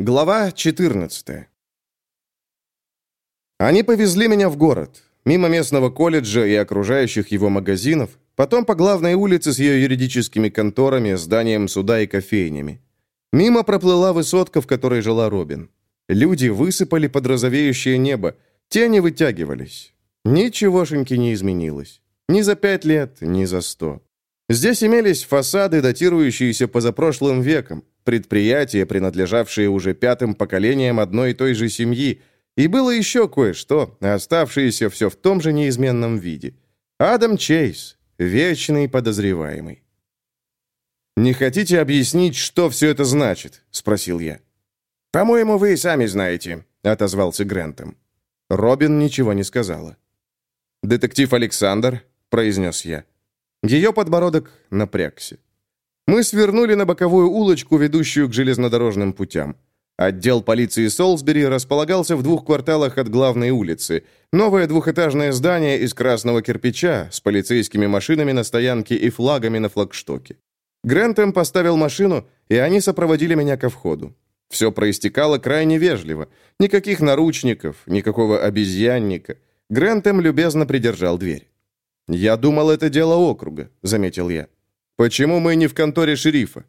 Глава 14 Они повезли меня в город, мимо местного колледжа и окружающих его магазинов, потом по главной улице с ее юридическими конторами, зданием суда и кофейнями. Мимо проплыла высотка, в которой жила Робин. Люди высыпали под розовеющее небо, тени вытягивались. Ничегошеньки не изменилось. Ни за пять лет, ни за сто. Здесь имелись фасады, датирующиеся позапрошлым веком, предприятия, принадлежавшие уже пятым поколениям одной и той же семьи, и было еще кое-что, оставшееся все в том же неизменном виде. Адам Чейз, вечный подозреваемый. «Не хотите объяснить, что все это значит?» — спросил я. «По-моему, вы и сами знаете», — отозвался Грентом. Робин ничего не сказала. «Детектив Александр», — произнес я. Ее подбородок напрягся. Мы свернули на боковую улочку, ведущую к железнодорожным путям. Отдел полиции Солсбери располагался в двух кварталах от главной улицы. Новое двухэтажное здание из красного кирпича с полицейскими машинами на стоянке и флагами на флагштоке. Грентем поставил машину, и они сопроводили меня ко входу. Все проистекало крайне вежливо. Никаких наручников, никакого обезьянника. Грентем любезно придержал дверь. «Я думал, это дело округа», — заметил я. «Почему мы не в конторе шерифа?»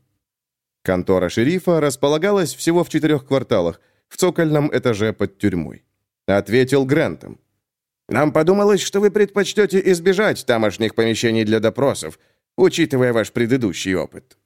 Контора шерифа располагалась всего в четырех кварталах, в цокольном этаже под тюрьмой. Ответил Грантом. «Нам подумалось, что вы предпочтете избежать тамошних помещений для допросов, учитывая ваш предыдущий опыт».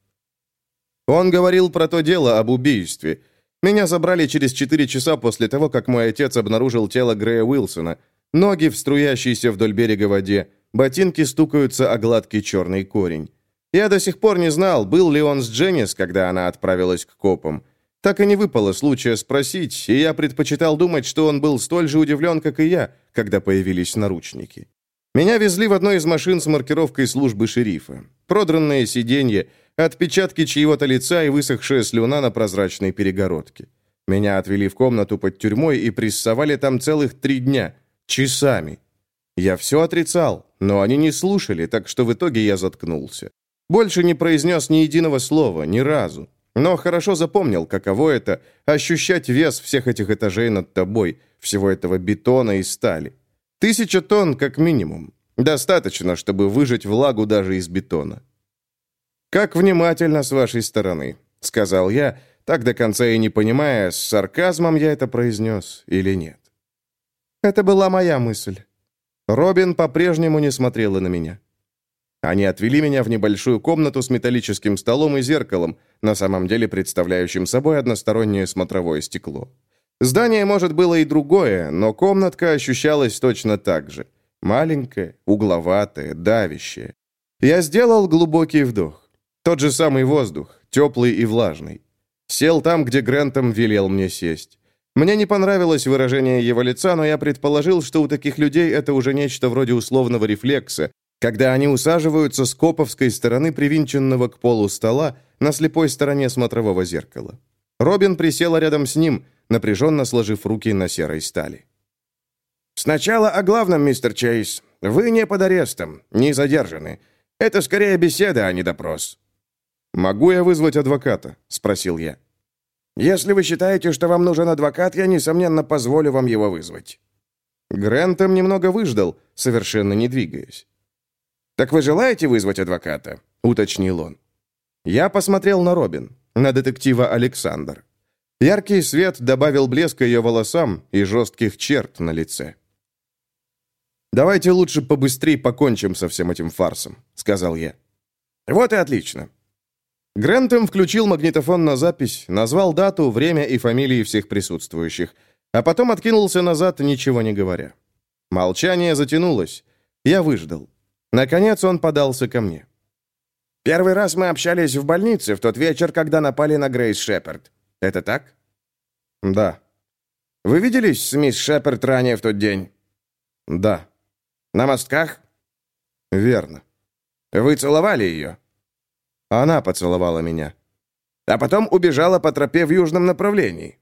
Он говорил про то дело об убийстве. Меня забрали через четыре часа после того, как мой отец обнаружил тело Грея Уилсона. Ноги в струящейся вдоль берега воде, ботинки стукаются о гладкий черный корень. Я до сих пор не знал, был ли он с Дженнис, когда она отправилась к копам. Так и не выпало случая спросить, и я предпочитал думать, что он был столь же удивлен, как и я, когда появились наручники. Меня везли в одной из машин с маркировкой службы шерифа. Продранные сиденья, отпечатки чьего-то лица и высохшая слюна на прозрачной перегородке. Меня отвели в комнату под тюрьмой и прессовали там целых три дня, часами. Я все отрицал, но они не слушали, так что в итоге я заткнулся. Больше не произнес ни единого слова, ни разу. Но хорошо запомнил, каково это – ощущать вес всех этих этажей над тобой, всего этого бетона и стали. Тысяча тонн как минимум. Достаточно, чтобы выжать влагу даже из бетона. «Как внимательно с вашей стороны», — сказал я, так до конца и не понимая, с сарказмом я это произнес или нет. Это была моя мысль. Робин по-прежнему не смотрела на меня. Они отвели меня в небольшую комнату с металлическим столом и зеркалом, на самом деле представляющим собой одностороннее смотровое стекло. Здание, может, было и другое, но комнатка ощущалась точно так же. Маленькая, угловатая, давящая. Я сделал глубокий вдох. Тот же самый воздух, теплый и влажный. Сел там, где Грентом велел мне сесть. Мне не понравилось выражение его лица, но я предположил, что у таких людей это уже нечто вроде условного рефлекса, когда они усаживаются с коповской стороны привинченного к полу стола на слепой стороне смотрового зеркала. Робин присела рядом с ним, напряженно сложив руки на серой стали. «Сначала о главном, мистер Чейз. Вы не под арестом, не задержаны. Это скорее беседа, а не допрос». «Могу я вызвать адвоката?» — спросил я. «Если вы считаете, что вам нужен адвокат, я, несомненно, позволю вам его вызвать». Грентом немного выждал, совершенно не двигаясь. «Так вы желаете вызвать адвоката?» — уточнил он. Я посмотрел на Робин, на детектива Александр. Яркий свет добавил блеска ее волосам и жестких черт на лице. «Давайте лучше побыстрее покончим со всем этим фарсом», — сказал я. «Вот и отлично». Грентом включил магнитофон на запись, назвал дату, время и фамилии всех присутствующих, а потом откинулся назад, ничего не говоря. Молчание затянулось. Я выждал. Наконец он подался ко мне. «Первый раз мы общались в больнице в тот вечер, когда напали на Грейс Шепард. Это так?» «Да». «Вы виделись с мисс Шепард ранее в тот день?» «Да». «На мостках?» «Верно». «Вы целовали ее?» Она поцеловала меня. «А потом убежала по тропе в южном направлении?»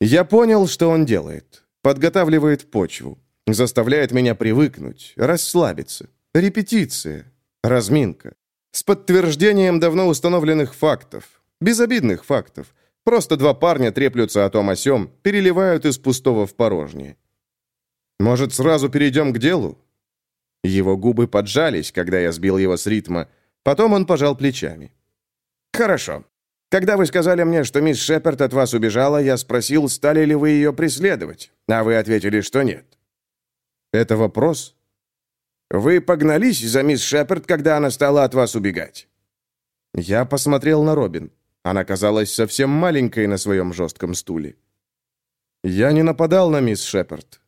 Я понял, что он делает. Подготавливает почву. Заставляет меня привыкнуть, расслабиться. Репетиция, разминка. С подтверждением давно установленных фактов. Безобидных фактов. Просто два парня треплются о том о сём, переливают из пустого в порожнее. Может, сразу перейдем к делу? Его губы поджались, когда я сбил его с ритма. Потом он пожал плечами. «Хорошо. Когда вы сказали мне, что мисс Шепард от вас убежала, я спросил, стали ли вы ее преследовать, а вы ответили, что нет». «Это вопрос?» «Вы погнались за мисс Шепард, когда она стала от вас убегать?» Я посмотрел на Робин. Она казалась совсем маленькой на своем жестком стуле. «Я не нападал на мисс Шепард.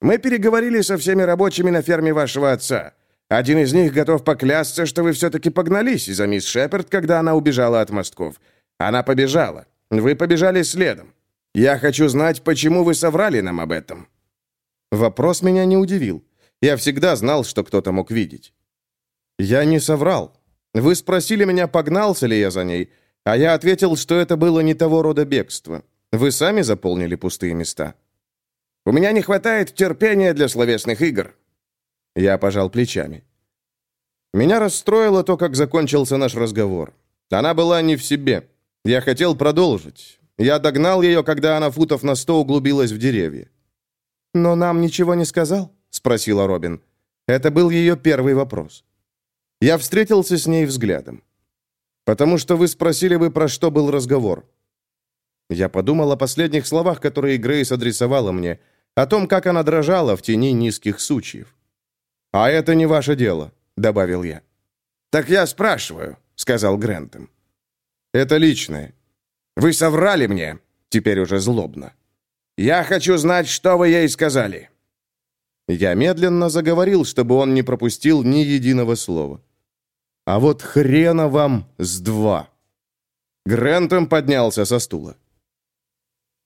Мы переговорили со всеми рабочими на ферме вашего отца. Один из них готов поклясться, что вы все-таки погнались за мисс Шепард, когда она убежала от мостков. Она побежала. Вы побежали следом. Я хочу знать, почему вы соврали нам об этом». Вопрос меня не удивил. Я всегда знал, что кто-то мог видеть. Я не соврал. Вы спросили меня, погнался ли я за ней, а я ответил, что это было не того рода бегство. Вы сами заполнили пустые места. У меня не хватает терпения для словесных игр». Я пожал плечами. Меня расстроило то, как закончился наш разговор. Она была не в себе. Я хотел продолжить. Я догнал ее, когда она футов на сто углубилась в деревья. «Но нам ничего не сказал?» — спросила Робин. Это был ее первый вопрос. Я встретился с ней взглядом. «Потому что вы спросили бы, про что был разговор». Я подумал о последних словах, которые Грейс адресовала мне — о том, как она дрожала в тени низких сучьев. «А это не ваше дело», — добавил я. «Так я спрашиваю», — сказал Грентом. «Это личное». «Вы соврали мне», — теперь уже злобно. «Я хочу знать, что вы ей сказали». Я медленно заговорил, чтобы он не пропустил ни единого слова. «А вот хрена вам с два!» Грентом поднялся со стула.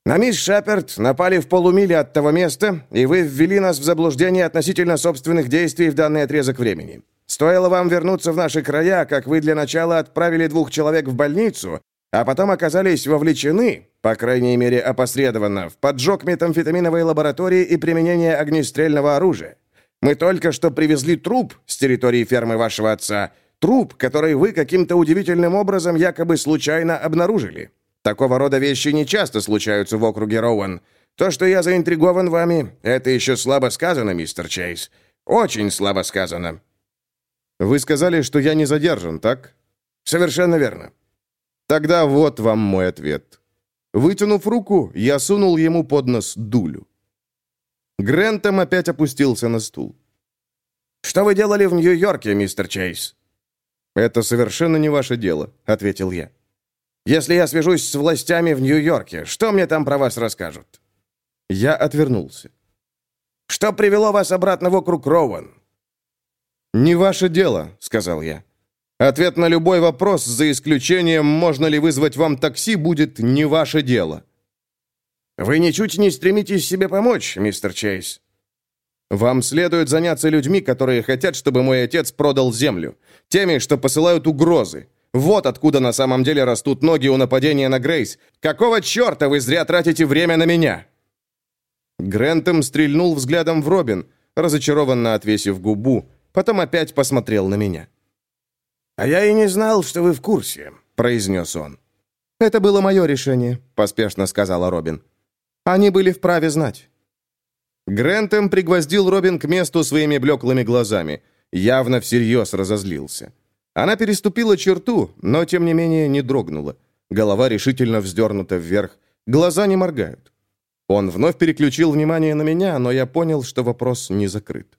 На мисс Шаперд напали в полумиле от того места, и вы ввели нас в заблуждение относительно собственных действий в данный отрезок времени. Стоило вам вернуться в наши края, как вы для начала отправили двух человек в больницу, а потом оказались вовлечены, по крайней мере опосредованно, в поджог метамфетаминовой лаборатории и применение огнестрельного оружия. Мы только что привезли труп с территории фермы вашего отца, труп, который вы каким-то удивительным образом якобы случайно обнаружили. Такого рода вещи не часто случаются в округе Роуэн. То, что я заинтригован вами, это еще слабо сказано, мистер Чейз. Очень слабо сказано». «Вы сказали, что я не задержан, так?» «Совершенно верно». «Тогда вот вам мой ответ». Вытянув руку, я сунул ему под нос дулю. Грентом опять опустился на стул. «Что вы делали в Нью-Йорке, мистер Чейз?» «Это совершенно не ваше дело», — ответил я. Если я свяжусь с властями в Нью-Йорке, что мне там про вас расскажут?» Я отвернулся. «Что привело вас обратно в округ Роуэн?» «Не ваше дело», — сказал я. «Ответ на любой вопрос, за исключением, можно ли вызвать вам такси, будет не ваше дело». «Вы ничуть не стремитесь себе помочь, мистер Чейз». «Вам следует заняться людьми, которые хотят, чтобы мой отец продал землю. Теми, что посылают угрозы. Вот откуда на самом деле растут ноги у нападения на Грейс. Какого черта вы зря тратите время на меня?» Грентом стрельнул взглядом в Робин, разочарованно отвесив губу, потом опять посмотрел на меня. «А я и не знал, что вы в курсе», — произнес он. «Это было мое решение», — поспешно сказала Робин. «Они были вправе знать». Грентом пригвоздил Робин к месту своими блеклыми глазами, явно всерьез разозлился. Она переступила черту, но, тем не менее, не дрогнула. Голова решительно вздернута вверх, глаза не моргают. Он вновь переключил внимание на меня, но я понял, что вопрос не закрыт.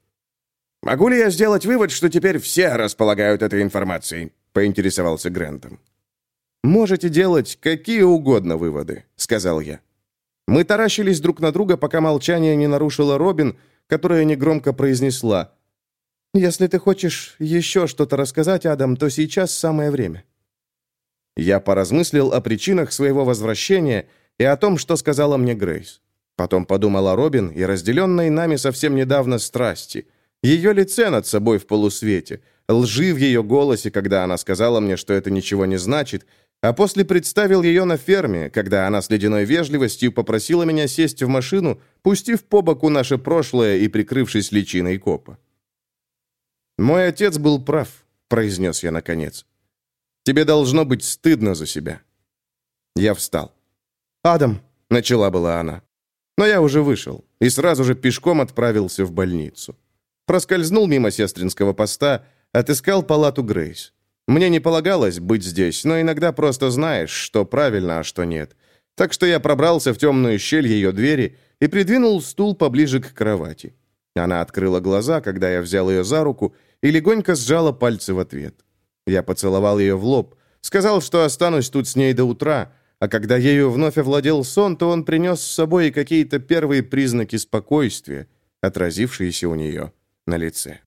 «Могу ли я сделать вывод, что теперь все располагают этой информацией?» — поинтересовался Грентом. «Можете делать какие угодно выводы», — сказал я. Мы таращились друг на друга, пока молчание не нарушила Робин, которая негромко произнесла «Если ты хочешь еще что-то рассказать, Адам, то сейчас самое время». Я поразмыслил о причинах своего возвращения и о том, что сказала мне Грейс. Потом подумал о Робин и разделенной нами совсем недавно страсти, ее лице над собой в полусвете, лжи в ее голосе, когда она сказала мне, что это ничего не значит, а после представил ее на ферме, когда она с ледяной вежливостью попросила меня сесть в машину, пустив по боку наше прошлое и прикрывшись личиной копа. «Мой отец был прав», — произнес я наконец. «Тебе должно быть стыдно за себя». Я встал. «Адам», — начала была она. Но я уже вышел и сразу же пешком отправился в больницу. Проскользнул мимо сестринского поста, отыскал палату Грейс. Мне не полагалось быть здесь, но иногда просто знаешь, что правильно, а что нет. Так что я пробрался в темную щель ее двери и придвинул стул поближе к кровати. Она открыла глаза, когда я взял ее за руку, и легонько сжала пальцы в ответ. Я поцеловал ее в лоб, сказал, что останусь тут с ней до утра, а когда ею вновь овладел сон, то он принес с собой какие-то первые признаки спокойствия, отразившиеся у нее на лице.